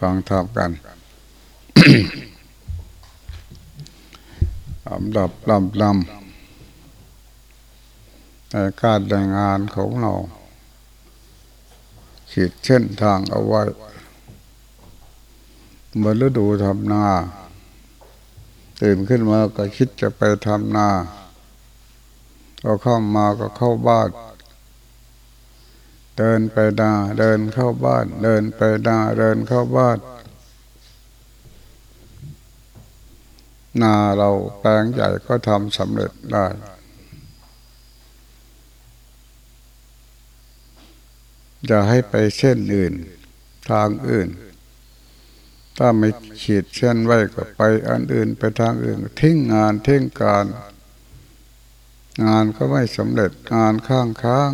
ฟังทับกันลำดับลำลำในการแรงงานของเราขีดเช่นทางเอาไว้เมื่อฤดูทำนาตื่นขึ้นมาก็คิดจะไปทำนา ก็เข้ามาก็เข้าบ้าน เดินไปนาเดินเข้าบ้าน เดินไปนาเดินเข้าบ้านนาเราแปลงใหญ่ก็ทำสำเร็จได้จะให้ไปเส้นอื่น ทางอื่น ถ้าไม่ขีดเส้นไว้ก็ไปอันอื่นไปทางอื่น ทิ้งงานทิ้งการ งานก็ไม่สำเร็จงานข้างค้าง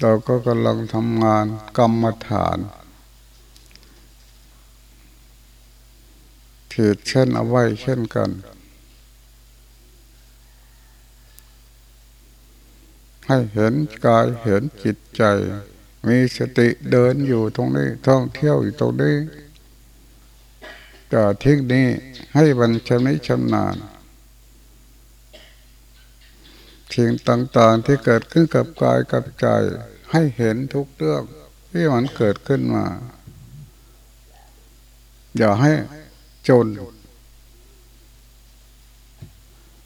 เราก็กำลังทำงานกรรมฐานขีดเช่นเอาไว้เช่นกัน ให้เห็นกายเห็นจิตใจ มีสติเดินอยู่ตรงนี้ท่องเที่ยวอยู่ตรงนี้ก็ทิ้งนี้ให้บันชำนิชำนาญ สิ่งต่างๆที่เกิดขึ้นกับกายกับใจ ให้เห็นทุกเรื่องที่มันเกิดขึ้นมา อย่าให้จน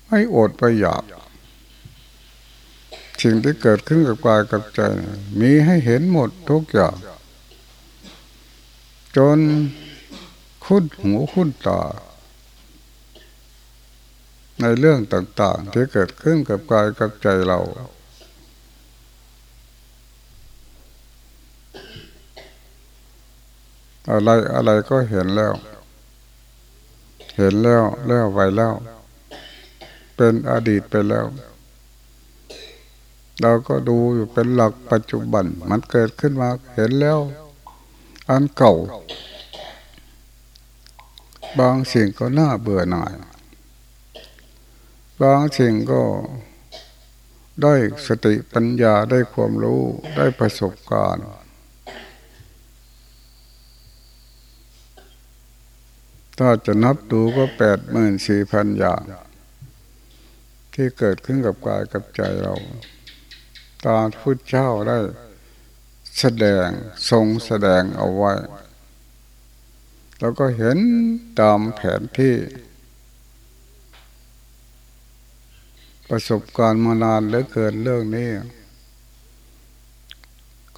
ไม่อดไปอยากสิ่งที่เกิดขึ้นกับกายกับใจ มีให้เห็นหมดทุกอย่าง จนคุ้นหูคุ้นตา ในเรื่องต่างๆ ที่เกิดขึ้นกับกายกับใจเรา อะไรอะไรก็เห็นแล้ว เห็นแล้วแล้วไปแล้ว เป็นอดีตไปแล้ว เราก็ดูอยู่เป็นหลักปัจจุบัน มันเกิดขึ้นมาเห็นแล้ว อันเก่า บางสิ่งก็น่าเบื่อหน่าย บางสิ่งก็ได้สติปัญญาได้ความรู้ได้ประสบการณ์ ถ้าจะนับดูก็แปดหมื่นสี่พันอย่าง ที่เกิดขึ้นกับกายกับใจเรา ตาพุทธเจ้าได้แสดงทรงแสดงเอาไว้ แล้วก็เห็นตามแผนที่ ประสบการณ์มานานเหลือเกินเรื่องนี้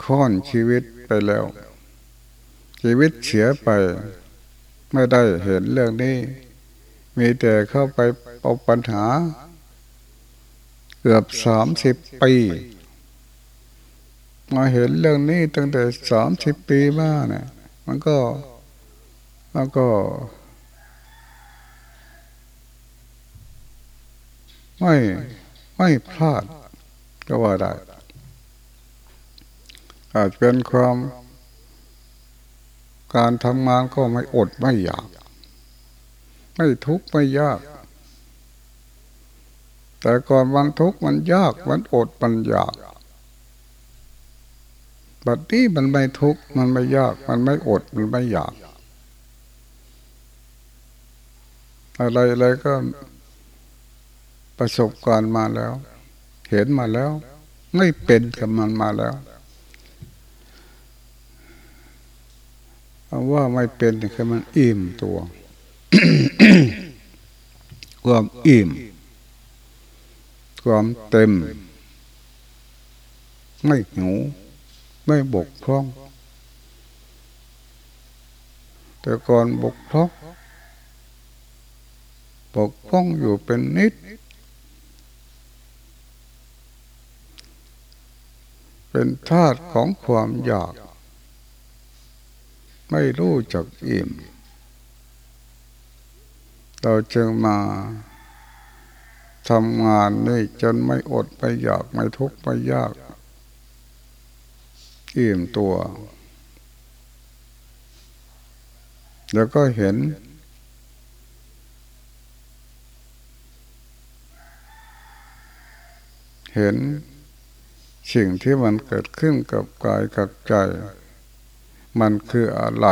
ค่อนชีวิตไปแล้ว ชีวิตเสียไป ไม่ได้เห็นเรื่องนี้ มีแต่เข้าไปเอาปัญหา เกือบสามสิบปีมาเห็นเรื่องนี้ตั้งแต่สามสิบปีมาเนี่ยมันก็มันก็ ไม่ไม่พลาดก็ว่าได้ อาจเป็นความการทำงานก็ไม่อดไม่อยาก ไม่ทุกข์ไม่ยาก แต่ก่อนวันทุกข์มันยากมันอดมันอยากบัดนี้มันไม่ทุกข์มันไม่ยาก มันไม่อดมันไม่อยาก อะไรอะไรก็ ประสบการณ์มาแล้ว เห็นมาแล้ว ไม่เป็นกับมันมาแล้วว่าไม่เป็นคือมันอิ่มตัวความอิ่ม ความเต็ม ไม่หิวไม่บกพร่อง แต่ก่อนบกพร่องบกพร่องอยู่เป็นนิด เป็นธาตุของความอยาก ไม่รู้จักอิ่ม เราจึงมาทำงานนี่จนไม่อดไม่อยากไม่ทุกข์ไม่ยากอิ่มตัว แล้วก็เห็น เห็น สิ่งที่มันเกิดขึ้นกับกายกับใจ มันคืออะไร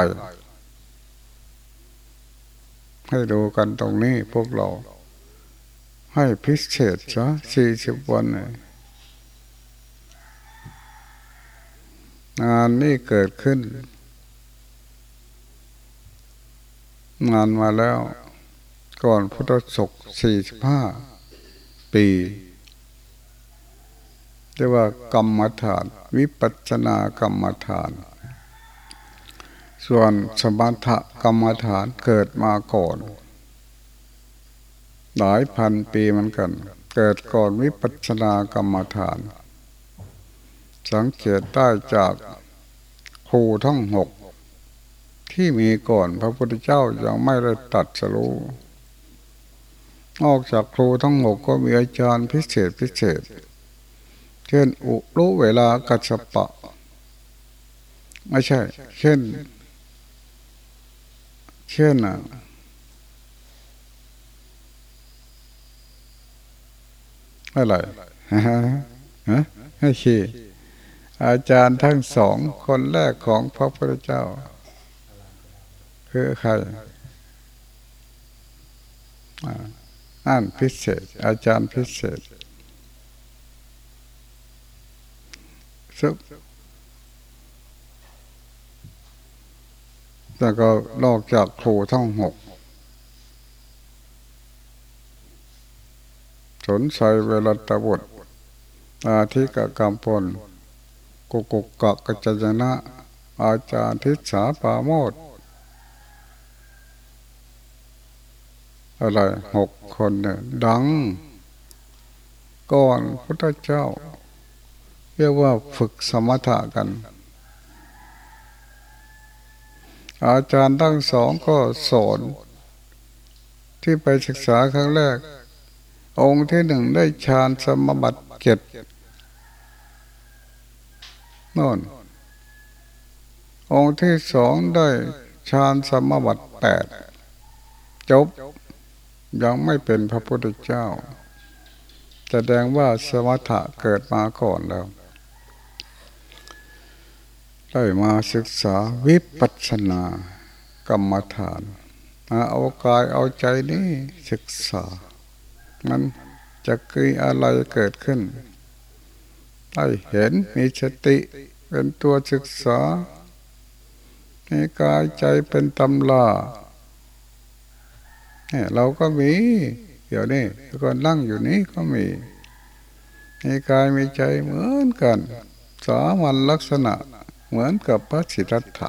ให้ดูกันตรงนี้พวกเรา ให้พิเศษซะสี่สิบวันงานนี้เกิดขึ้น งานมาแล้ว ก่อนพุทธศกสี่สิบห้าปี รียกว่ากรรมฐาน วิปัสสนากรรมฐาน ส่วนสมถกรรมฐานเกิดมาก่อน หลายพันปีเหมือนกัน เกิดก่อนวิปัสสนากรรมฐาน สังเกตได้จากครูทั้งหกที่มีก่อนพระพุทธเจ้ายังไม่ได้ตัดสรู้นอกจากครูทั้งหกก็มีอาจารย์พิเศษพิเศษ เช่นอุรู้เวลากัจปะ ไม่ใช่ เช่น เช่นอะอะไรฮะฮะให้ชี้อาจารย์ทั้งสองคนแรกของพระพุทธเจ้า คือใครอ่านพิเศษ อาจารย์พิเศษ แล้วก็ลอกจากครูทั้งหก สนใจเวลาตบุตรอาทิกกรรมพลกุกุกกะกัจจนะ อาจารย์ทิศาปาโมดอะไรหกคนเนี่ยดัง ก่อนพุทธเจ้า เรียกว่าฝึกสมถะกัน อาจารย์ทั้งสองก็สอน ที่ไปศึกษาครั้งแรก องค์ที่หนึ่งได้ฌานสมบัติเจ็ดนอนองค์ที่สองได้ฌานสมบัติแปดจบยังไม่เป็นพระพุทธเจ้า แสดงว่าสมถะเกิดมาก่อนแล้ว ได้มาศึกษาวิปัสสนากรรมฐานมาเอากายเอาใจนี้ศึกษา มันจะเกิดอะไรเกิดขึ้นได้เห็นมีสติเป็นตัวศึกษามีกายใจเป็นตำลาเนี่ยเราก็มีเดี๋ยวนี้คนนั่งอยู่นี้ก็มีมีกายมีใจเหมือนกัน สามัญลักษณะ เหมือนกับพระสิทธัตถะ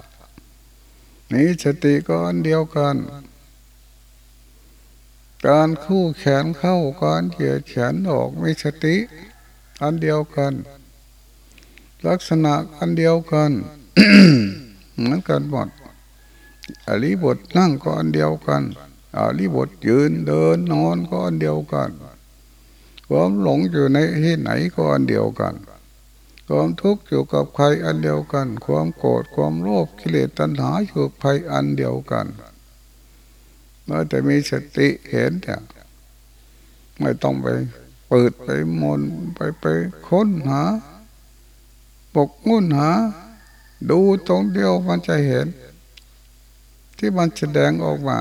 นี่สติก็อันเดียวกัน การคู่แขนเข้าการเหยียดแขนออกมีสติ อันเดียวกัน ลักษณะอันเดียวกันเหมือนกันหมดอริบทนั่งก็อันเดียวกันอาลิบทยืนเดินนอนก็อันเดียวกันความหลงอยู่ในที่ไหนก็อันเดียวกัน ความทุกข์อยู่กับใครอันเดียวกัน ความโกรธความโลภกิเลสตัณหาอยู่กับใครอันเดียวกันเมื่อแต่มีสติเห็นเนี่ยไม่ต้องไปเปิดไปมนไปไปค้นหาปกมุ่นหา ดูตรงเดียวมันจะเห็น ที่มันแสดงออกมา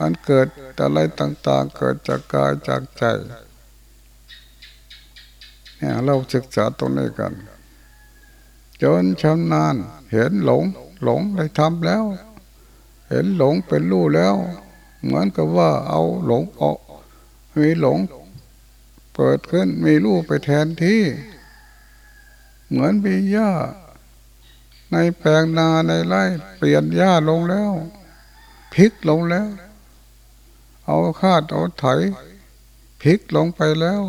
อันเกิดอะไรต่าง ๆ เกิดจากกายจากใจ เราศึกษาตรงนี้กัน จนชำนาญเห็นหลง หลงได้ทำแล้ว เห็นหลงเป็นรู้แล้ว เหมือนกับว่าเอาหลงออกมีหลง เปิดขึ้นมีรูปไปแทนที่ เหมือนมีหญ้า ในแปลงนาในไร่เปลี่ยนหญ้าลงแล้วพลิกลงแล้ว เอาคาดเอาไถพลิกลงไปแล้ว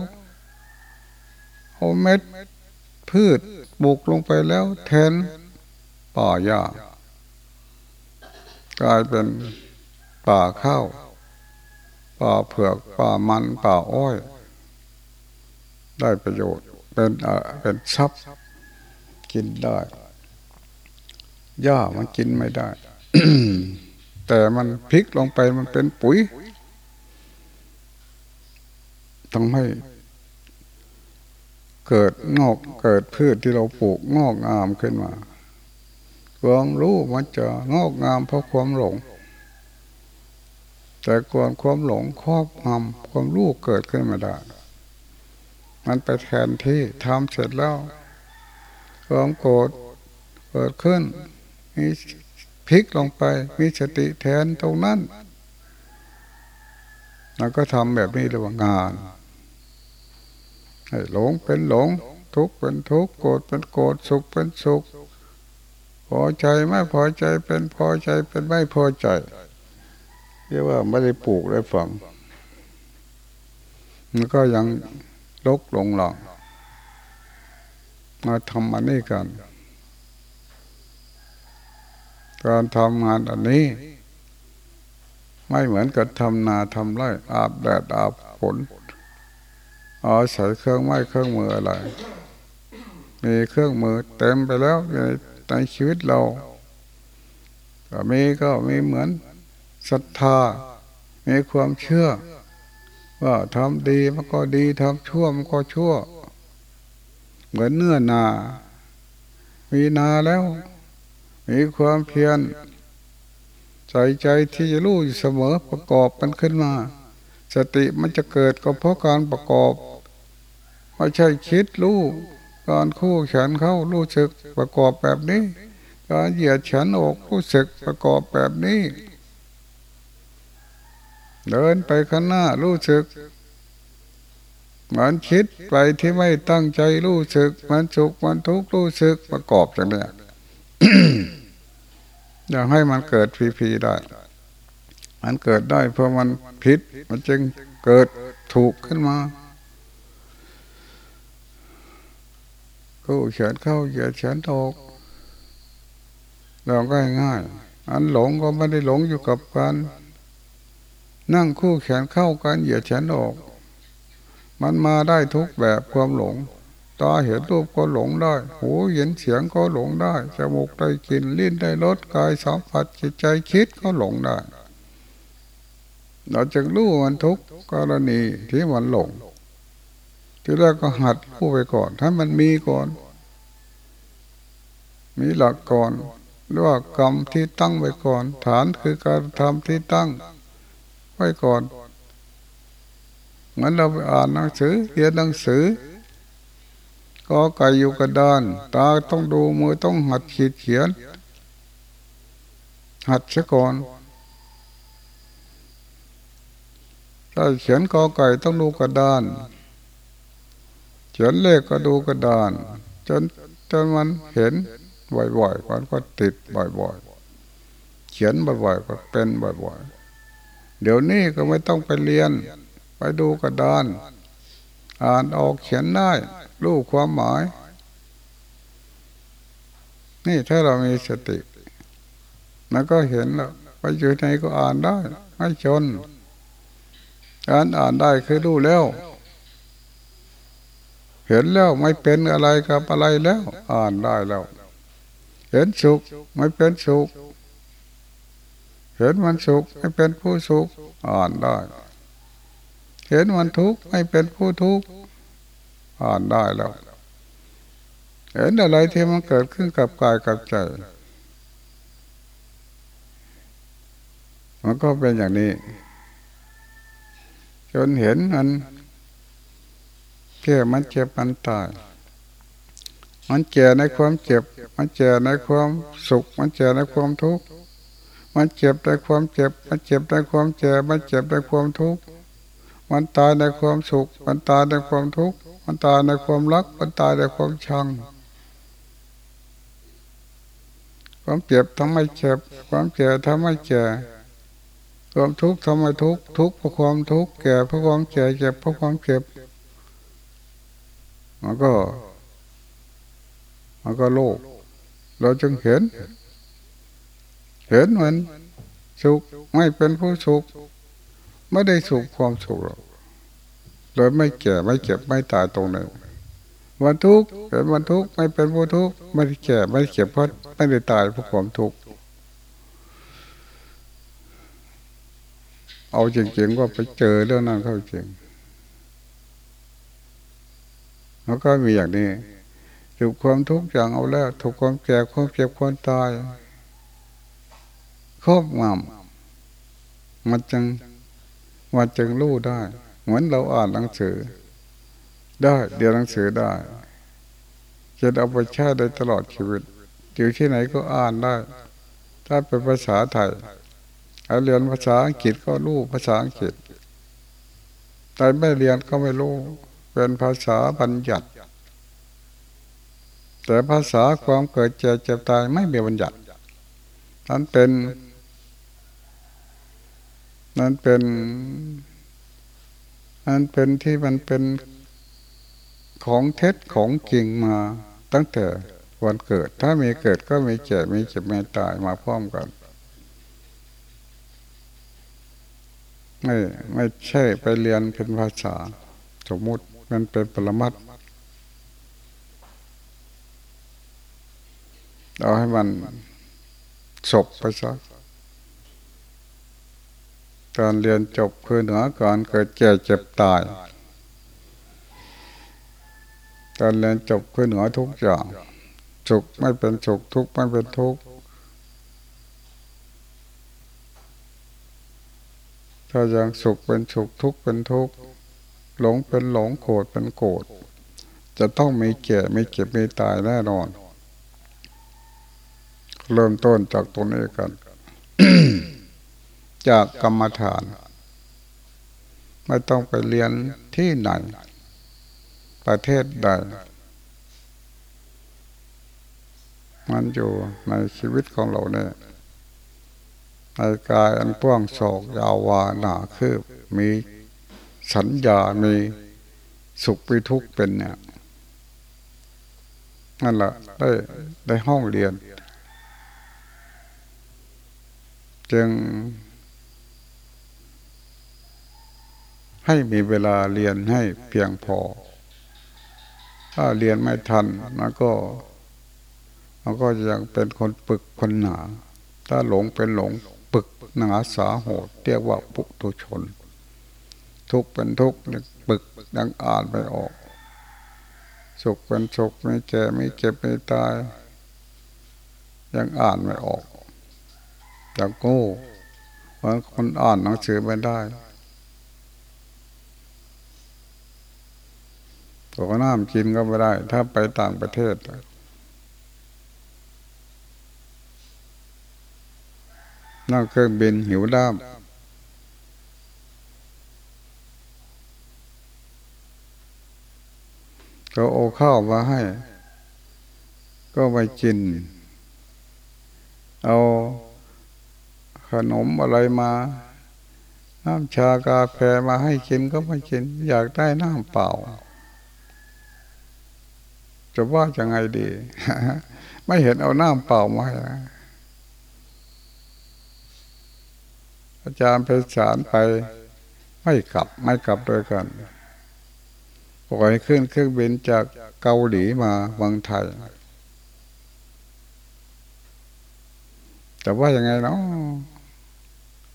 เอาเม็ดพืชบุกลงไปแล้วแทนป่าหญ้ากลายเป็นป่าข้าวป่าเผือกป่ามันป่าอ้อย ได้ประโยชน์เป็นเป็นทรัพย์กินได้หญ้ามันกินไม่ได้ แต่มันพลิกลงไปมันเป็นปุ๋ยต้องให้ เกิดงอกเกิดพืชที่เราปลูกงอกงามขึ้นมาความรู้มันจะงอกงามเพราะความหลง แต่ก่อนความหลงครอบงำความรู้เกิดขึ้นมาได้มันไปแทนที่ทำเสร็จแล้ว ความโกรธเกิดขึ้นมีพลิกลงไปมีสติแทนตรงนั้นเราก็ทำแบบนี้เรียกว่างาน ให้หลงเป็นหลง ทุกข์เป็นทุกข์โกรธเป็นโกรธสุขเป็นสุข พอใจไม่พอใจเป็นพอใจเป็นไม่พอใจเรียกว่าไม่ได้ปลูกได้ฝังมันก็ยังลกลงหลังมาทำอันนี้กัน การทำงานอันนี้ ไม่เหมือนกับทำนาทำไร่อาบแดดอาบฝน อาศัยเครื่องไม้เครื่องมืออะไร มีเครื่องมือเต็มไปแล้วในในชีวิตเราก็มีก็มีเหมือนศรัทธา มีความเชื่อ ว่าทำดีมันก็ดีทำชั่วมันก็ชั่ว เหมือนเนื้อนา มีนาแล้ว มีความเพียรใส่ใจที่จะรู้อยู่เสมอประกอบมันขึ้นมาสติมันจะเกิดก็เพราะการประกอบ ไม่ใช่คิดรู้การคู่ฉันเข้ารู้สึกประกอบแบบนี้ การเหยียดฉันออกรู้สึกประกอบแบบนี้ เดินไปข้างหน้ารู้สึกมันคิดไปที่ไม่ตั้งใจรู้สึก มันสุขมันทุกข์รู้สึกประกอบจากเนี้อยากให้มันเกิดฟรีๆได้ มันเกิดได้เพราะมันผิด มันจึงเกิดถูกขึ้นมา กู้เฉินเข้าเหยียดเฉินออกเราก็ง่ายอันหลงก็ไม่ได้หลงอยู่กับการนั่งคู่แขนเข้ากันเหยียดแขนออก มันมาได้ทุกแบบความหลง ตาเห็นรูปก็หลงได้ หูเห็นเสียงก็หลงได้ จมูกได้กลิ่น ลิ้นได้รส กายสัมผัสจิตใจคิดก็หลงได้ เราจึงรู้มันทุกกรณีที่มันหลง ทีแรกก็หัดผู้ไปก่อน ถ้ามันมีก่อน มีหลักก่อนหรือว่ากรรมที่ตั้งไว้ก่อน ฐานคือการทำที่ตั้ง ไว้ก่อนเหมือนเราไปอ่านหนังสือเรียนหนังสือก็ไก่อยู่กระดาน ตาต้องดูมือต้องหัดขีดเขียน หัดเสียก่อนถ้าเขียนกอไก่ต้องดูกระดาน เขียนเลขก็ดูกระดาน จนจนมันเห็นบ่อยๆมันก็ติดบ่อยๆ เขียนบ่อยๆ ก็เป็นบ่อยๆ เดี๋ยวนี้ก็ไม่ต้องไปเรียน ไปดูกระดาน อ่านออกเขียนได้ รู้ความหมาย นี่ถ้าเรามีสติมันก็เห็นแล้วไปอยู่ไหนก็อ่านได้ ไม่ชนการอ่านได้คือรู้แล้ว เห็นแล้วไม่เป็นอะไรกับอะไรแล้ว อ่านได้แล้ว เห็นสุขไม่เป็นสุข เห็นมันสุขไม่เป็นผู้สุข อ่านได้ เห็นมันทุกข์ไม่เป็นผู้ทุกข์อ่านได้แล้ว เห็นอะไรที่มันเกิดขึ้นกับกายกับใจมันก็เป็นอย่างนี้ จนเห็นมัน แก่มันเจ็บมันตาย มันแก่ในความเจ็บ มันแก่ในความสุข มันแก่ในความทุกข์ มันเจ็บในความเจ็บ มันเจ็บในความแก่มันเจ็บในความทุกข์ มันตายในความสุข มันตายในความทุกข์ มันตายในความรัก มันตายในความชังความเจ็บทำให้เจ็บ ความแก่ทำให้แก่ความทุกข์ทำให้ทุกข์ ทุกข์เพราะความทุกข์ แก่เพราะความแก่เจ็บเพราะความเจ็บ มันก็ มันก็โลก เราจึงเห็น เห็นมันสุขไม่เป็นผู้สุข ไม่ได้สุขความสุขหรอกโดยไม่แก่ไม่เจ็บไม่ตายตรงนั้นวันทุกข์เห็นวันทุกข์ไม่เป็นผู้ทุกข์ไม่ได้แก่ไม่เจ็บเพราะไม่ได้ตายเพราะความทุกข์เอาจริงๆว่าไปเจอเรื่องนั้นเข้าจริง แล้วก็มีอย่างนี้ถูกความทุกข์อย่างเอาแล้วถูกความแก่ความเจ็บความตายครอบงำมันจึงมันจึงรู้ได้ เหมือนเราอ่านหนังสือ ได้เรียนหนังสือได้จะเอาไปใช้ได้ตลอดชีวิตอยู่ที่ไหนก็อ่านได้ ถ้าเป็นภาษาไทยเอาเรียนภาษาอังกฤษก็รู้ภาษาอังกฤษแต่ไม่เรียนก็ไม่รู้ เป็นภาษาบัญญัติ แต่ภาษาความเกิดเจ็บเจ็บตายไม่มีบัญญัตินั้นเป็นนั้นเป็นนั้นเป็นที่มันเป็นของเท็จของจริงมาตั้งแต่วันเกิด ถ้ามีเกิดก็มีเจ็บมีเจ็บมีตายมาพร้อมกันไม่ไม่ใช่ไปเรียนเป็นภาษาสมมุติ มันเป็นปรมัตเอาให้มันศพไปซะการเรียนจบคือเหนือการเกิดแก่เจ็บตาย การเรียนจบคือเหนือทุกอย่างสุขไม่เป็นสุขทุกข์ไม่เป็นทุกข์ถ้ายังสุขเป็นสุขทุกข์เป็นทุกข์ หลงเป็นหลงโกรธเป็นโกรธจะต้องมีแก่มีเจ็บมีตายแน่นอน เริ่มต้นจากตรงนี้กัน จากกรรมฐาน ไม่ต้องไปเรียนที่ไหน ประเทศใด มันอยู่ในชีวิตของเราเนี่ยในกายอันกว้างศอกยาววาหนาคืบมี สัญญามีสุขมีทุกข์เป็นเนี่ยนั่นแหละได้ได้ห้องเรียน จึง ให้มีเวลาเรียนให้เพียงพอ ถ้าเรียนไม่ทันมันก็มันก็ยังเป็นคนปึกคนหนา ถ้าหลงเป็นหลงปึกหนาสาโหดเรียกว่าปุถุชน ทุกเป็นทุกปึกดังอ่านไปออก สุขเป็นสุขไม่แก่ไม่เจ็บไม่ตาย ยังอ่านไม่ออกอย่างโง่บางคนอ่านหนังสือไม่ได้ตัวน้ำกินก็ไม่ได้ ถ้าไปต่างประเทศนั่งเครื่องบินหิวด้าม ก็โอข้าวมาให้ ก็ไปกิน เอาขนมอะไรมาน้ำชากาแฟมาให้กินก็ไม่กิน อยากได้น้ำเปล่า จะว่าจะไงดี ไม่เห็นเอาน้ำเปล่ามาให้อาจารย์ไปสารไป ไม่กลับไม่กลับด้วยกัน ปล่อยขึ้นเครื่องบินจากเกาหลีมาเมืองไทย แต่ว่ายังไงเนาะ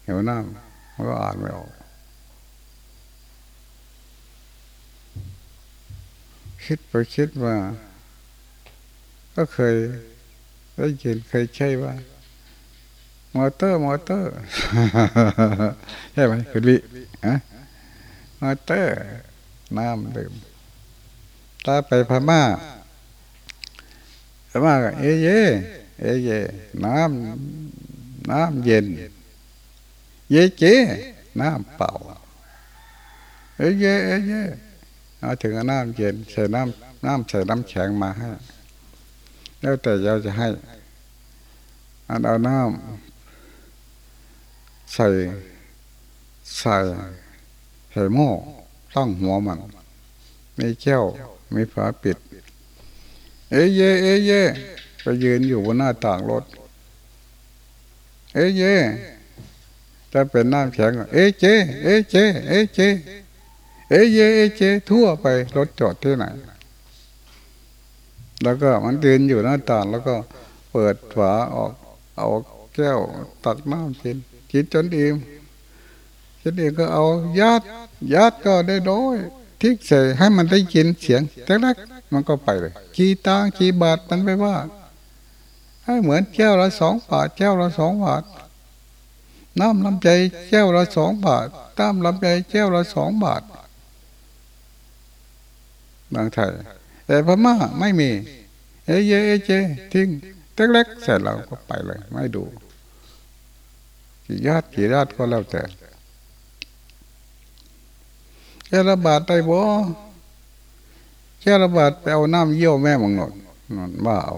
เหี่ยวน้ำมันก็อ่านไม่ออก คิดไปคิดว่าก็เคยได้ยินเคยใช่ว่า water water ใช่ไหมคุณวิฮะ water น้ำดื่มถ้าไปพม่าพม่าก็เอเยเอเยน้ำน้ำเย็น เยเจน้ำเปล่าเอเยเอเยเอาถึงน้ำเย็นใส่น้ำน้ำใส่น้ำแข็งมาให้ แล้วแต่เราจะให้อันเอาน้ำใส่ใส่ใส่หม้อ ตั้งหัวมันมีแก้วมีฝาปิด เอ้เย เอ้เยไปยืนอยู่บนหน้าต่างรถ เอ้เยถ้าเป็นน้ำแข็งเอ้เจ เอ้เจ เอ้เจ เอ้เย เอ้เจ ทั่วไปรถจอดที่ไหน แล้วก็มันยืนอยู่หน้าต่างแล้วก็เปิดฝาออกเอาแก้วตักน้ำกินกินจนอิ่มจนอิ่มก็เอาญา ติญาติก็ได้น้อยทิ้งใส่ให้มันได้ยินเสียงเล็กๆมันก็ไปเลยกี่ตังกี่บาทมันไปว่า ให้เหมือนแก้วละสองบาทแก้วละสองบาทน้ำลำใจแก้วละสองบาทต้ามลำใจแก้วละสองบาทบางไทยแต่พม่าไม่มี เอเยเอเจทิ้งเล็กๆเสร็จเราก็ไปเลย ไม่ดูกี่ญาติกี่ญาติก็แล้วแต่ แค่ระบาดได้บ่แค่ระบาดไปเอาน้ำเยี่ยวแม่มังนดนอนบ้าเอา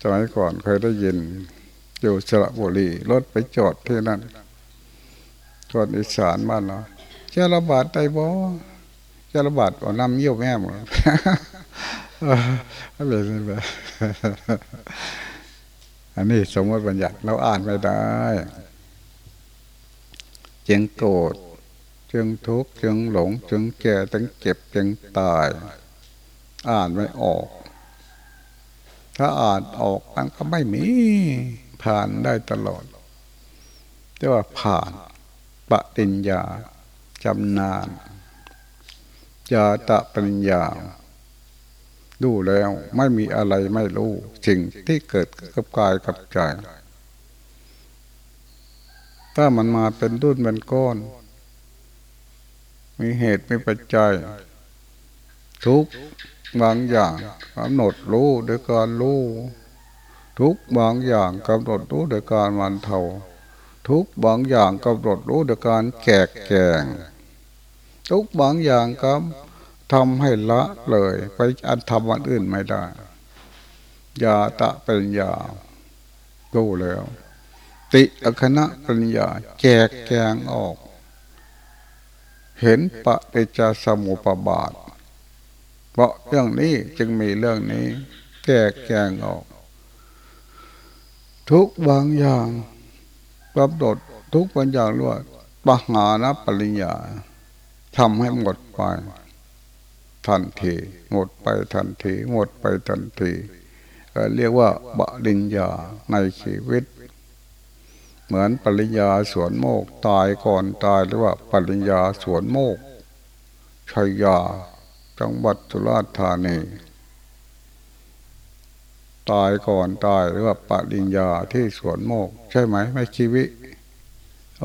สมัยก่อนเคยได้ยิน อยู่สระบุรีรถไปจอดที่นั่นก่อนอีสานบ้านเราแค่ระบาดได้บ่แค่ระบาดเอาน้ำเยี่ยวแม่มังอะไรนี่แบบอันนี้สมมติบัญญัติเราอ่านไม่ได้ เจียงโกรธ จึงทุกข์จึงหลง จึงแก่จึงเก็บจึงตาย อ่านไม่ออก ถ้าอ่านออกมันก็ไม่มีผ่านได้ตลอดเรียกว่าผ่านปฏิญญาจำนานยาตะปัญญาดูแล้วไม่มีอะไรไม่รู้สิ่งที่เกิดกับกายกับใจ ถ้ามันมาเป็นดุนเป็นก้อน มีเหตุมีปัจจัย ทุกบางอย่างกำหนดรู้โดยการรู้ทุกบางอย่างกำหนดรู้โดยการมันเทาทุกบางอย่างกำหนดรู้โดยการแกกแกงทุกบางอย่างกำทำให้ละเลย ไปอันทำวันอื่นไม่ได้ยาตะเปัญญาดูแล้ว ติอคณะปัญญาแจกแกงออก เห็นปะเตจสมุปบาท เพราะเรื่องนี้จึงมีเรื่องนี้แจกแกงออก ทุกบางอย่างกำหนดทุกบางอย่างล้วนปหานะปริญญาทำให้หมดไป ทันที หมดไปทันที หมดไปทันที เรียกว่าบริญญาในชีวิต เหมือนปริญญาสวนโมกตายก่อนตายหรือว่าปริญญาสวนโมกชัยยาจังหวัดสุราษฎร์ธานีตายก่อนตายหรือว่าปริญญาที่สวนโมก ใช่ไหมไม่ชีวิต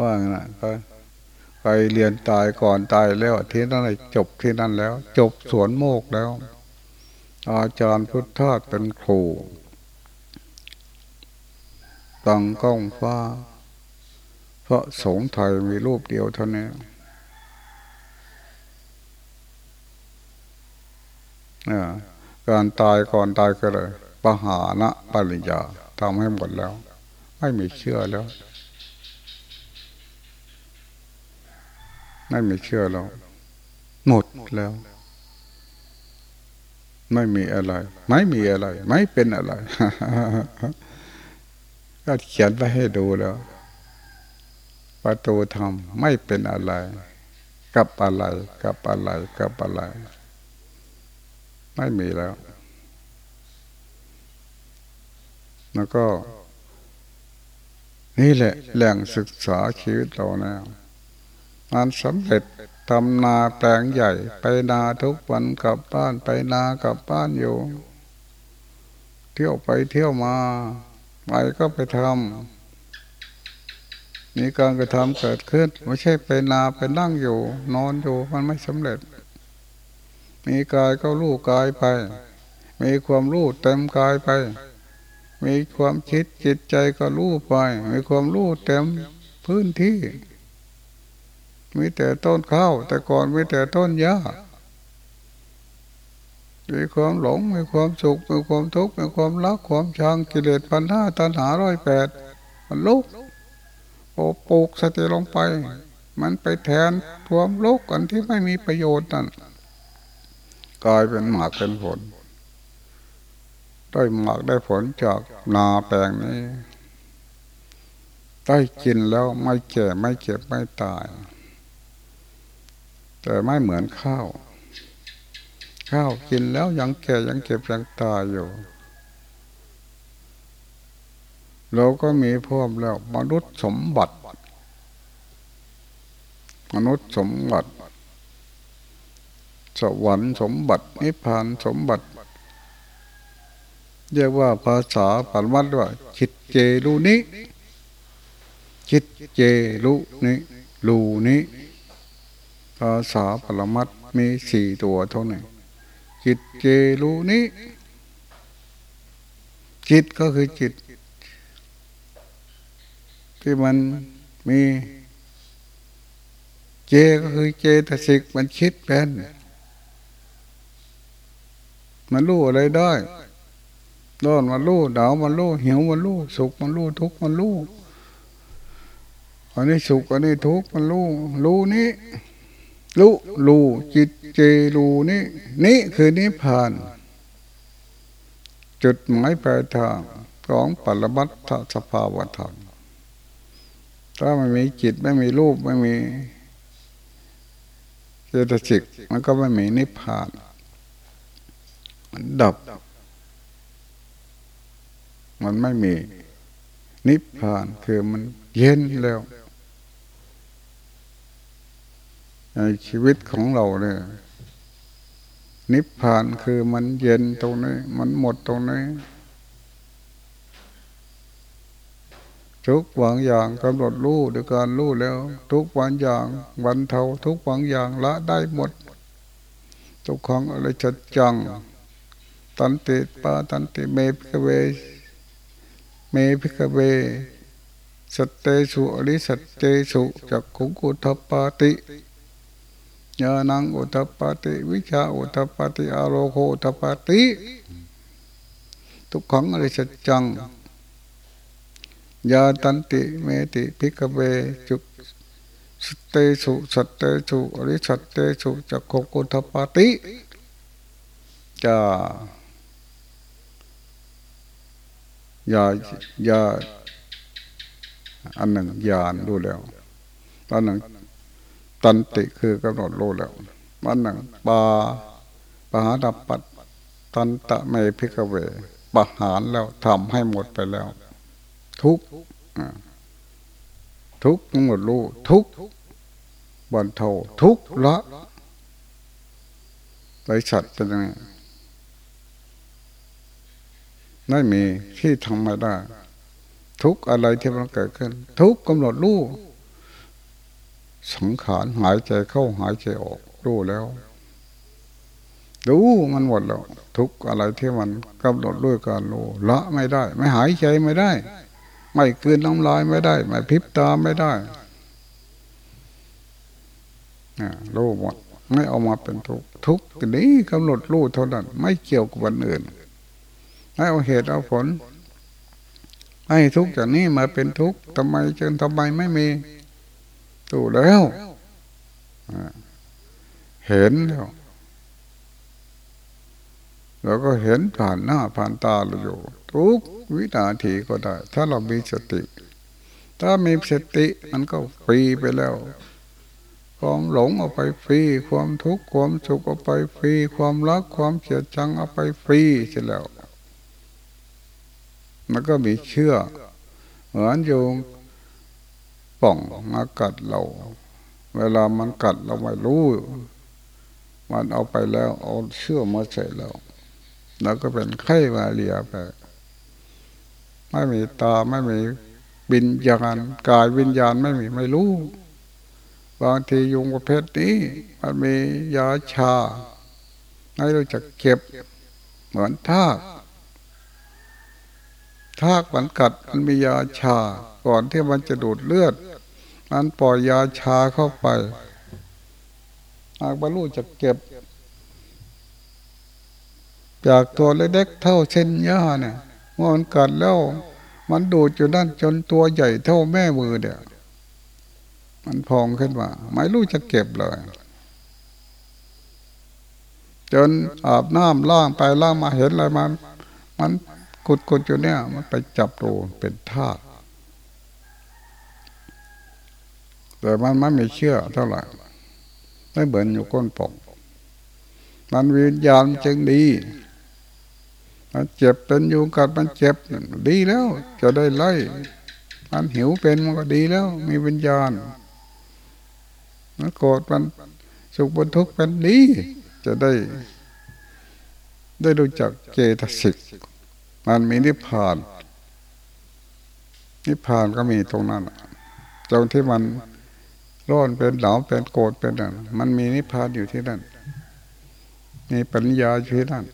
ว่าไงนะก็ไปเรียนตายก่อนตายแล้วที่นั่นจบที่นั่นแล้ว จบสวนโมกแล้ว อาจารย์พุทธทาสเป็นครูตังกล้องฟ้า เพราะสงไทยมีรูปเดียวเท่านี้นการตายก่อนตายก็เลยปหานะปริญญาทำให้หมดแล้ว ไม่มีเชื่อแล้ว ไม่มีเชื่อเราหมดแล้ว ไม่มีอะไร ไม่มีอะไร ไม่เป็นอะไร ก็เขียนไปให้ดูแล้ว ประตูธรรมไม่เป็นอะไร กับอะไรกับอะไรกับอะไร ไม่มีแล้ว แล้วก็ นี่แหละแหล่งศึกษาชีวิตเรานะมันสำเร็จทำนาแปลงใหญ่ ไปนาทุกวันกลับบ้านไปนากลับบ้านอยู่ เที่ยวไปเที่ยวมา ไปก็ไปทำ มีการกระทำเกิดขึ้น ไม่ใช่ไปนาไปนั่งอยู่ นอนอยู่มันไม่สำเร็จ มีกายก็รู้กายไป มีความรู้เต็มกายไป มีความคิดจิตใจก็รู้ไป มีความรู้เต็มพื้นที่ มีแต่ต้นข้าวแต่ก่อนมีแต่ต้นหญ้ามีความหลงมีความสุขมีความทุกข์มีความรักความชังกิเลสพันห้าตัณหาร้อยแปดมันลุก ปลูกสติลงไป มันไปแทนความลุกอันที่ไม่มีประโยชน์นั่นกลายเป็นหมากเป็นผลได้หมากได้ผลจากนาแปลงนี้ ได้กินแล้วไม่แก่ไม่เจ็บไม่ตาย แต่ไม่เหมือนข้าว ข้าวกินแล้วยังแก่ยังเก็บยังตายอยู่ เราก็มีพร้อมแล้ว มนุษย์สมบัติ มนุษย์สมบัติ สวรรค์สมบัตินิพพานสมบัติ เรียกว่าภาษาปรมัตว่าจิตเจรูนี้จิตเจรุนี้รูนี้ภาษาปรมัตมีสี่ตัวเท่านั้นจิตเจรูนี้จิตก็คือจิต ที่มันมีเจก็คือเจตสิกมันคิดเป็น มันรู้อะไรได้ร้อนมันรู้หนาวมันรู้หิวมันรู้สุขมันรู้ทุกข์มันรู้อันนี้สุขอันนี้ทุกข์มันรู้รู้นี้รู้รู้จิตเจรู้นี้นี่คือนิพพาน จุดหมายปลายทางของปรมัตถสภาวธรรม ถ้าไม่มีจิตไม่มีรูปไม่มีเจตสิกมันก็ไม่มีนิพพาน มันดับ มันไม่มี นิพพานคือมันเย็นแล้วในชีวิตของเราเนี่ยนิพพานคือมันเย็นตรงนี้ มันหมดตรงนี้ ทุกบางอย่างกำหนดรู้ด้วยการรู้แล้ว ทุกบางอย่างวันเทาทุกบางอย่างละได้หมด ทุกของอะไรจัดจัง ตันติปาตันติเมพิกเว เมพิกเวสเตสุอริสเตสุจักขุกุทปาติญาณังอุทปาติวิชาอุทปาติอารโคอุทปาติ ทุกขังอริสัจจัง ยาตันติเมติพิกเวจุสเตสุสเตสุอริสัตเตสุจักขุกุทปาติจะยายาอันหนึ่งยานรู้แล้วอันหนึ่งตันติคือกำหนดรู้แล้วอันหนึ่งปาปหาดับปัดตันตะไม่พิกเวปหารแล้วทำให้หมดไปแล้ว ทุกทุกหมดรู้ทุกบนเทาทุกละไรสัตว์เป็นยังไงไม่มีที่ทำไม่ได้ ทุกอะไรที่มันเกิดขึ้น ทุกกำหนดรู้สังขารหายใจเข้าหายใจออกรู้แล้วรู้มันหมดแล้ว ทุกอะไรที่มันกำหนดด้วยการรู้ละไม่ได้ ไม่หายใจไม่ได้ ไม่คืนน้ำลายไม่ได้ ไม่พิบตาไม่ได้รู้หมดไม่เอามาเป็นทุกทุกนี้กำหนดรู้เท่านั้น ไม่เกี่ยวกับวันอื่นให้เอาเหตุเอาผลให้ทุกจากนี้มาเป็นทุกทำไมจึงทำไมไม่มีตูแล้วเห็นแล้วเราก็เห็นผ่านหน้าผ่านตาเราอยู่ ทุกวินาทีก็ได้ ถ้าเรามีสติ ถ้ามีสติมันก็ฟรีไปแล้วความหลงเอาไปฟรีความทุกข์ความสุขเอาไปฟรีความรักความเกลียดชังเอาไปฟรีเสร็จแล้ว มันก็มีเชื่อ เหมือนโยงป่องมากัดเรา เวลามันกัดเราไม่รู้ มันเอาไปแล้วเอาเชื่อมาใส่เรา แล้วก็เป็นไข้มาเรียไป ไม่มีตาไม่มีวิญญาณกายวิญญาณไม่มีไม่รู้ บางทียุงประเภทนี้มันมียาชาให้เราจะเก็บเหมือนทากทากมันกัดมันมียาชา ก่อนที่มันจะดูดเลือดมันปล่อยยาชาเข้าไปหากบรรลุจะเก็บ จากตัวเล็กๆเท่าเช่นหญ้าเนี่ย เมื่อมันกัดแล้ว มันดูดอยู่นั่นจนตัวใหญ่เท่าแม่มือเดียมันพองขึ้นมาไม่รู้จะเก็บเลย จนอาบน้ำล่างไปล่างมาเห็นอะไรมัน มันกุดกุดอยู่เนี่ย มันไปจับโตเป็นธาตุแต่มันไม่มีเชื่อเท่าไหร่ไม่เหมือนอยู่ก้นปกมันวิญญาณจึงดี มันเจ็บเป็นอยู่กัดมันเจ็บดีแล้ว จะได้ไล่มันหิวเป็นมันก็ดีแล้ว มีวิญญาณมันโกรธมันสุขบนทุกข์เป็นดี จะได้ ได้รู้จักเจตสิก มันมีนิพพาน นิพพานก็มีตรงนั้นตรงที่มันร้อนเป็นหนาวเป็นโกรธเป็นอะไรมันมีนิพพานอยู่ที่นั่นมีปัญญาอยู่ที่นั่น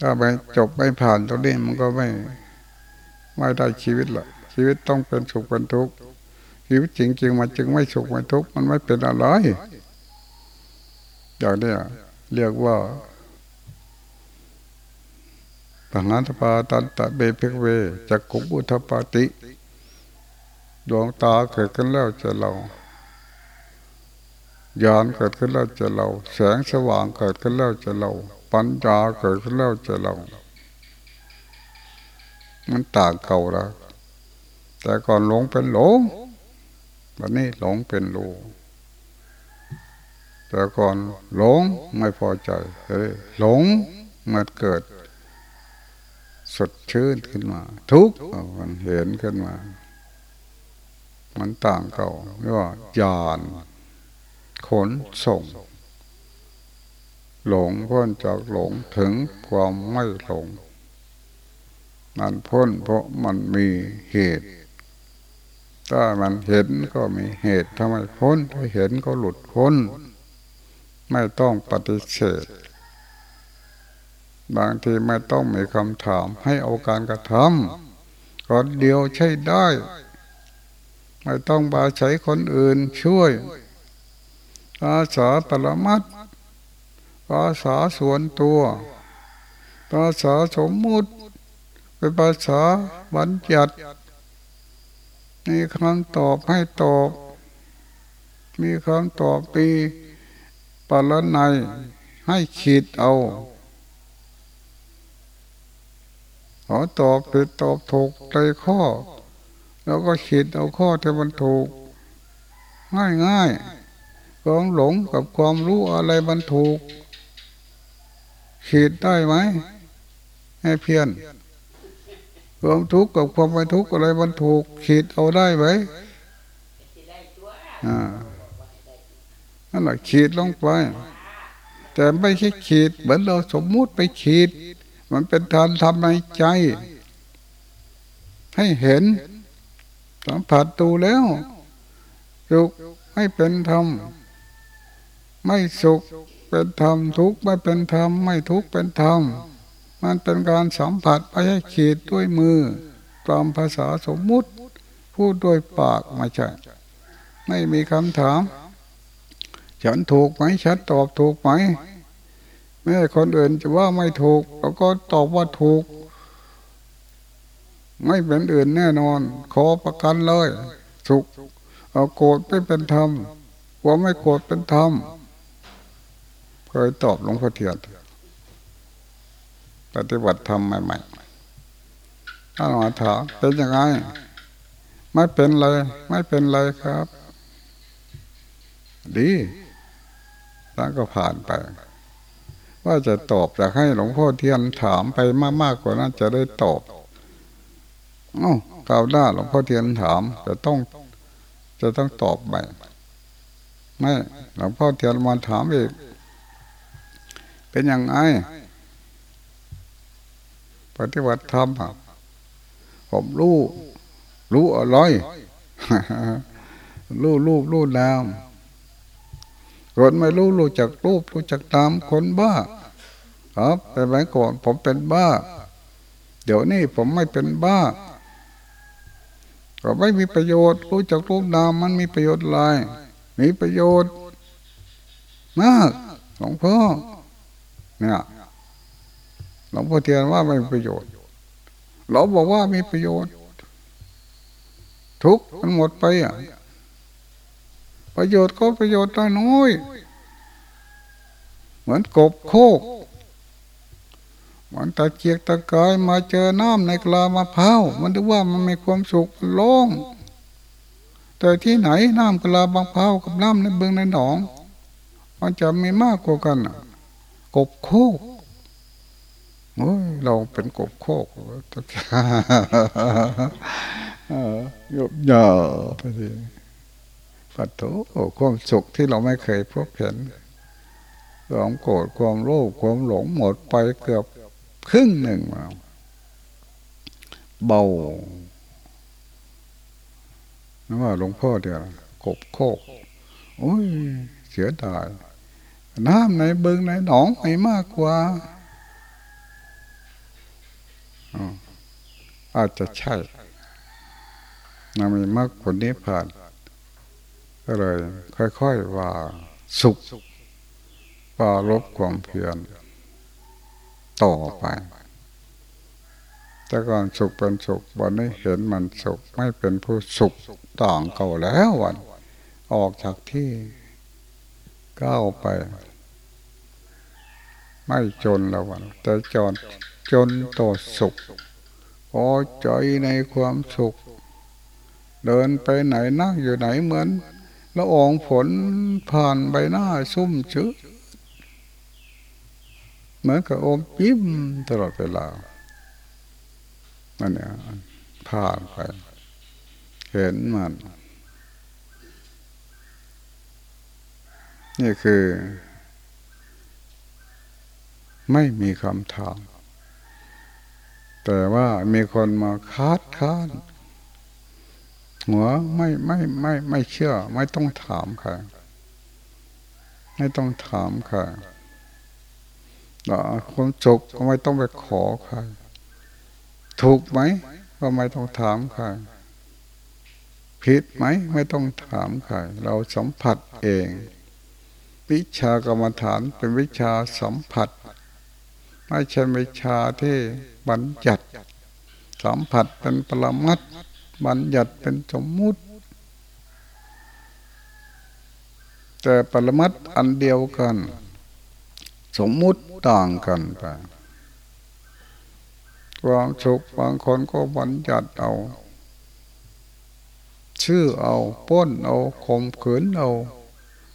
ถ้าไปจบไม่ผ่านตรงนี้มันก็ไม่ไม่ได้ชีวิตละชีวิตต้องเป็นสุขเป็นทุกข์ชีวิตจริงๆมันจึงไม่สุขไม่ทุกข์มันไม่เป็นอะไรอย่างนี้เรียกว่าปัญหาปาตันตะเบเพกเวจักขุอุทปาติ ดวงตาเกิดขึ้นแล้วจะเรา ญาณเกิดขึ้นแล้วจะเรา แสงสว่างเกิดขึ้นแล้วจะเรา ปัญญาเกิดขึ้นแล้วจะเรา มันต่างเก่าแล้ว แต่ก่อนหลงเป็นหลงวันนี้หลงเป็นรู้แต่ก่อนหลงไม่พอใจเฮ้ยหลงมันเกิด สดชื่นขึ้นมา ทุกมันเห็นขึ้นมา มันต่างเก่าเรียกว่าญาณ ขนส่ง หลงพ้นจากหลงถึงความไม่หลง มันพ้นเพราะมันมีเหตุ ถ้ามันเห็นก็มีเหตุทำไมพ้นถ้าเห็นก็หลุดพ้น ไม่ต้องปฏิเสธบางทีไม่ต้องมีคำถามให้เอาการกระทำก่อนเดียวใช่ได้ ไม่ต้องบาใช้คนอื่นช่วย อาสาปรมัตภาษาส่วนตัว ภาษาสมมุติเป็นภาษาบัญญัติมีคำตอบให้ตอบ มีคำตอบปีปรนัยให้ขีดเอาขอตอบผิดตอบถูกใจข้อ แล้วก็ขีดเอาข้อที่มันถูก ง่ายง่าย ความหลงกับความรู้อะไรมันถูก ขีดได้ไหม ให้เพียน ความทุกข์กับความไม่ทุกข์อะไรมันถูก ขีดเอาได้ไหมอ่านั่นแหละขีดลงไปแต่ไม่ใช่ขีด เหมือนเราสมมุติไปขีด มันเป็นทานทำในใจ ให้เห็นสัมผัสตูแล้วสุขไม่เป็นธรรม ไม่สุขเป็นธรรมทุกข์ไม่เป็นธรรมไม่ทุกข์เป็นธรรมมันเป็นการสัมผัสไปให้ขีดด้วยมือตามภาษาสมมุติ พูดด้วยปากไม่ใช่ไม่มีคำถาม ฉันถูกไหมฉันตอบถูกไหมแม้คนอื่นจะว่าไม่ถูกเราก็ตอบว่าถูก ไม่เป็นอื่นแน่นอน ขอประกันเลยสุขเอาโกรธไม่เป็นธรรมว่าไม่โกรธเป็นธรรม ยตอบหลวงพ่อเทียนปฏิบัติธรรมใหม่ๆถ้าหลวงถามเป็นยังไง ไม่เป็นเลยไม่เป็นเลยครับ ดีแล้วก็ผ่านไป ว่าจะตอบจะให้หลวงพ่อเทียนถามไปมากๆกว่านั้นจะได้ตอบอ้าวคราวหน้าหลวงพ่อเทียนถามจะต้องจะต้องตอบไปไม่หลวงพ่อเทียนมาถามอีก เป็นยังไงปฏิบัติธรรมผมรู้ รู้อะไรรู้รูปรู้นามคนไม่รู้รู้จักรูปรู้จักนามคนบ้า ครับแต่ไหมก่อนผมเป็นบ้า เดี๋ยวนี้ผมไม่เป็นบ้าก็ไม่มีประโยชน์ รู้จักรูปนามมันมีประโยชน์อะไรมีประโยชน์มากหลวงพ่อ เนี่ยหลวงพ่อเทียนว่าไม่มีประโยชน์ เราบอกว่ามีประโยชน์ ทุกมันหมดไปอะประโยชน์ก็ประโยชน์น้อยเหมือนกบโคกมันตะเกียกตะกายมาเจอน้ำในกลามะพร้าวมันถือว่ามันมีความสุขโล่งแต่ที่ไหนน้ำกลามะพร้าวกับน้ำในเบืองในหนอง มันจะมีมากกว่ากัน กบโคกโอ้ยเราเป็นกบโคกยบยาไปสิปัจจุความสุขที่เราไม่เคยพบเห็นความโกรธความโลภความหลงหมดไปเกือบครึ่งหนึ่งมาเบานึกว่าหลวงพ่อเดียวกบโคกโอ้ยเสียดาย น้ำในบึงในหนองไม่มากกว่าอาจจะใช่นำมีมากผลนี้ผ่าน ก็เลย ค่อยๆว่าสุขปาลบความเพียรต่อไป แต่ก่อนสุขเป็นสุข วันนี้เห็นมันสุข ไม่เป็นผู้สุขต่างเก่าแล้ววัน ออกจากที่ก้าวไป ไม่จนแล้ววันแต่จนจนต่อสุขพอใจในความสุข เดินไปไหนนั่งอยู่ไหนเหมือนละอองฝนผ่านใบหน้าชุ่มชื้เหมือนกับอมยิ้มตลอดเวลามันเนี่ยผ่านไป เห็นมัน นี่คือ ไม่มีคำถาม แต่ว่ามีคนมาคาดค้านหัวไม่ไม่ไม่ไม่เชื่อ ไม่ต้องถามใครไม่ต้องถามใครความสุขก็ไม่ต้องไปขอใครถูกไหมก็ไม่ต้องถามใครผิดไหมไม่ต้องถามใครเราสัมผัสเอง วิชากรรมฐานเป็นวิชาสัมผัส ไม่ใช่วิชาที่บัญญัติสัมผัสเป็นปรมัตบัญญัติเป็นสมมุติ แต่ปรมัตอันเดียวกัน สมมุติต่างกันไปความสุขบางคนก็บัญญัติเอา ชื่อเอาป้นเอาข่มขืนเอา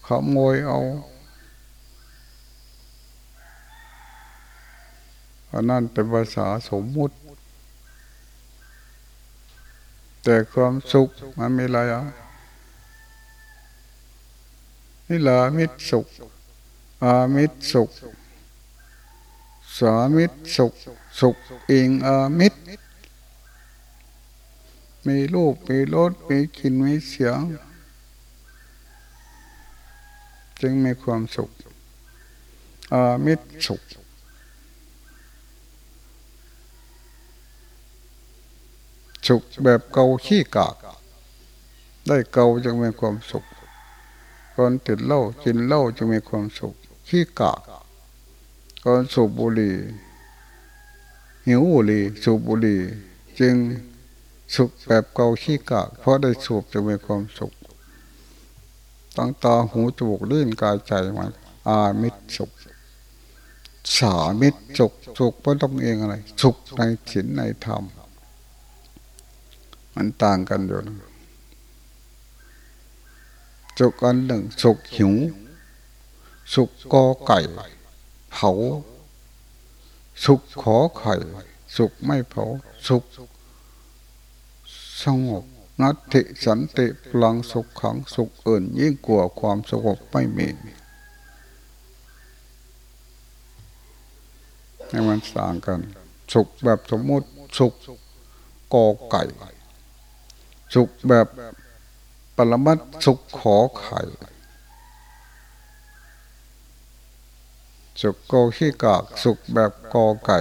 ขโมยเอา อันนั้นเป็นภาษาสมมุติ แต่ความสุขมันมีอะไรอะนี่ละมิตรสุข อามิตรสุข สามิตรสุข สุขเองอามิตร มีรูปมีรสมีกลิ่นมีเสียง จึงมีความสุข อามิตรสุข สุขแบบเกาขี้กากได้เกาจึงมีความสุข คนติดเหล้ากินเหล้าจะมีความสุข ขี้กากคนสูบบุหรี่หิวบุหรี่สูบบุหรี่จึงสุขแบบเกาขี้กากเพราะได้สูบจะมีความสุขตั้งตาหูจมูกลื่นกายใจมันอามิตรสุขสามิตรสุขสุขเพราะต้องเองอะไร สุขในศีลในธรรม มันต่างกันอยู่นะสุกอันหนึ่งสุกหิว สุกกอไก่ เผา สุกขอไข่ สุกไม่เผา สุกสงบนัตติสันติพลังสุขขังสุขอื่น ยิ่งกว่าความสงบไม่มีให้มันต่างกัน สุขแบบสมมติสุขกอไก่ สุขแบบปรมัตสุขขอไข่สุขโกขี้กาก สุขแบบกอไก่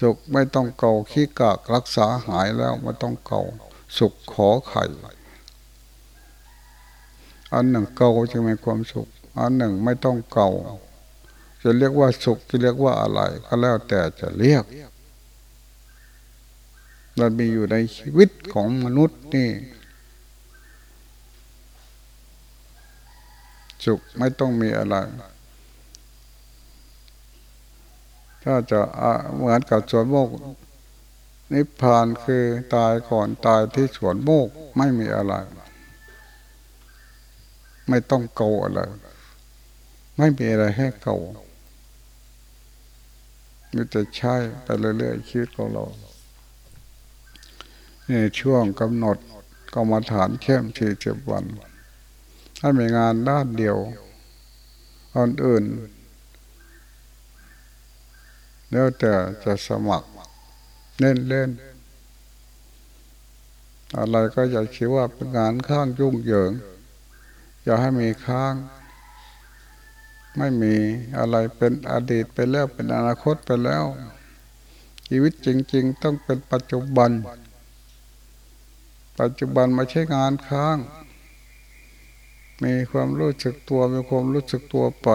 สุขไม่ต้องเกาขี้กากรักษาหายแล้วไม่ต้องเกาสุขขอไข่ อันหนึ่งเกาจะมีความสุข อันหนึ่งไม่ต้องเกาจะเรียกว่าสุขจะเรียกว่าอะไร ก็แล้วแต่จะเรียก มันมีอยู่ในชีวิตของมนุษย์นี่ สุขไม่ต้องมีอะไร ถ้าจะเหมือนกับสวนโมก นิพพานคือตายก่อนตายที่สวนโมกไม่มีอะไร ไม่ต้องเกาอะไร ไม่มีอะไรให้เกามีแต่ใช้ไปเรื่อยๆชีวิตของเรา นช่วงกำหนดกรรมฐานเข้มสี่สิบวันให้มีงานด้านเดียวคนอื่น แล้วแต่จะสมัครเล่นเล่น อะไรก็อย่าคิดว่าเป็นงานข้างยุ่งเหยิง อย่าให้มีข้าง ไม่มีอะไรเป็นอดีตไปแล้วเป็นอนาคตไปแล้ว ชีวิตจริง ๆ ต้องเป็นปัจจุบัน ปัจจุบันม่ใช่งานค้าง มีความรู้สึกตัวมีความรู้สึกตัวไป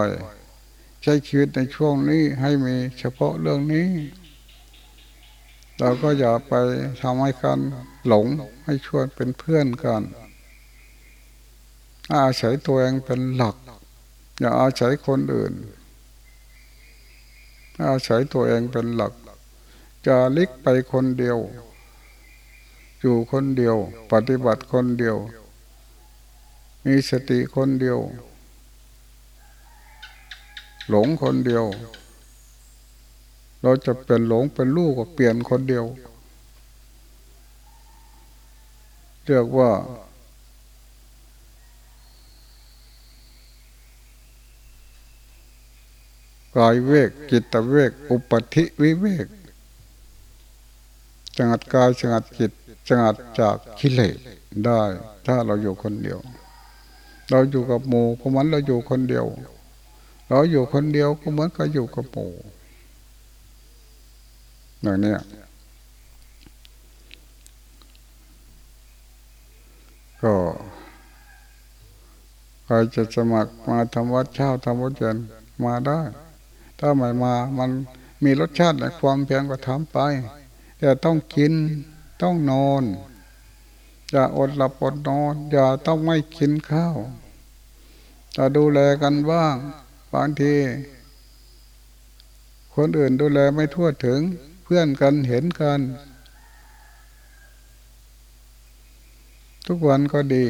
ใช้ชีวิตในช่วงนี้ให้มีเฉพาะเรื่องนี้ เราก็อย่าไปทำให้กันหลงให้ชวนเป็นเพื่อนกัน อาศัยตัวเองเป็นหลัก อย่าอาศัยคนอื่น อาศัยตัวเองเป็นหลักจะลิกไปคนเดียว อยู่คนเดียว ปฏิบัติคนเดียว มีสติคนเดียว หลงคนเดียว เราจะเป็นหลงเป็นลูกก็เปลี่ยนคนเดียวเรียกว่า กายเวกจิตเวก อุปธิวิเวกจังัดกายจังัดจิต จังัดจากกิเลสได้ ถ้าเราอยู่คนเดียว เราอยู่กับหมู่ก็มันเราอยู่คนเดียว เราอยู่คนเดียวก็เหมือนกับอยู่กับปู่อย่างนี้ก็ใครจะสมัครมาทำวัดเช้าทำวัดเย็นมาได้ ถ้าไม่มามันมีรสชาติในความเพียรก็ทำไป แต่ต้องกิน ต้องนอน อย่าอดหลับอดนอน อย่าต้องไม่กินข้าวจะดูแลกันบ้างบางทีคนอื่นดูแลไม่ทั่วถึงเพื่อนกันเห็นกัน ทุกวันก็ดี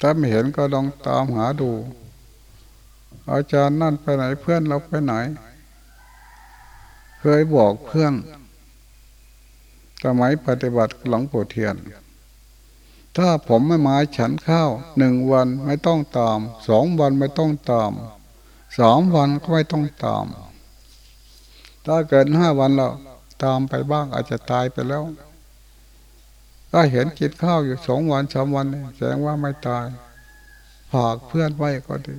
ถ้าไม่เห็นก็ลองตามหาดู อาจารย์นั่นไปไหนเพื่อนเราไปไหน เคยบอกเพื่อน สมัยปฏิบัติหลวงปู่เทียน ถ้าผมไม่มาฉันข้าวหนึ่งวันไม่ต้องตามสองวันไม่ต้องตามสามวันก็ไม่ต้องตาม ถ้าเกินห้าวันแล้วตามไปบ้างอาจจะตายไปแล้ว ถ้าเห็นกินข้าวอยู่สองวันสามวันแสดงว่าไม่ตายฝากเพื่อนไว้ก็ดี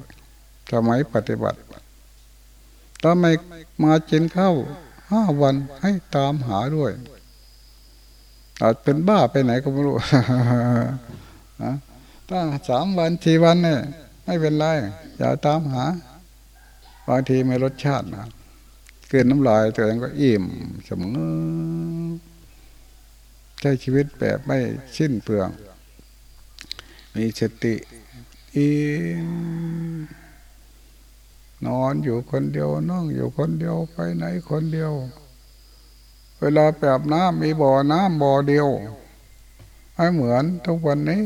สมัยปฏิบัติ ถ้าไม่มากินข้าวห้าวันให้ตามหาด้วย อาจเป็นบ้าไปไหนก็ไม่รู้ตั้งสามวันสี่วันเนี่ยไม่เป็นไร อย่าตามหาบางทีไม่รสชาตินะเกินน้ำลายตัวเองก็อิ่มเสมอใช้ชีวิตแบบไม่สิ้นเปลือง มีสติอิ่มนอนอยู่คนเดียวนั่งอยู่คนเดียวไปไหนคนเดียว เวลาแบบน้ำมีบ่อน้ำบ่อเดียวให้เหมือนทุกวันนี้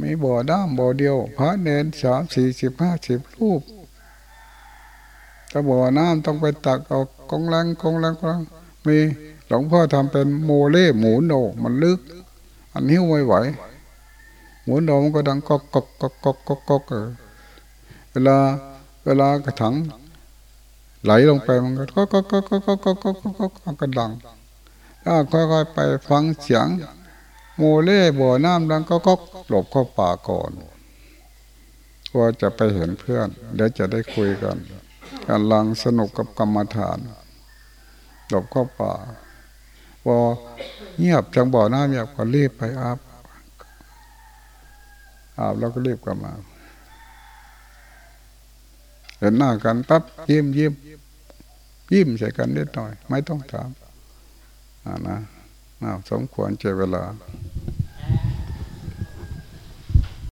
มีบ่อน้ำบ่อเดียว พระเนนสามสี่สิบห้าสิบรูปถ้าบ่อน้ำต้องไปตักเอากองแรงกองแรงกองมีหลวงพ่อทำเป็นโมเล่หมูโนมันลึก อันหิ้ไม่ไหวหมูโนมันก็ดังกกกอกกอกกอกกอกกอกเวลาเวลากระถัง ไหลลงไปมันก็ก็ก็ก็ก็ก็ก็ก็ก็ก็ก็กระดังถ้าค่อยๆไปฟังเสียงโมเล่บ่อน้ำดังก็ก็หลบเข้าป่าก่อนว่าจะไปเห็นเพื่อนเดี๋ยวจะได้คุยกันกำลังสนุกกับกรรมฐาน หลบเข้าป่าพอเงียบจังบ่อน้ำเงียบก็รีบไปอาบอาบแล้วก็รีบกลับมาเห็นหน้ากันปั๊บยิ้มยิ้ม ยิ้มใส่กันนิดหน่อย ไม่ต้องถามอ่านะนะสมควรเจเวลา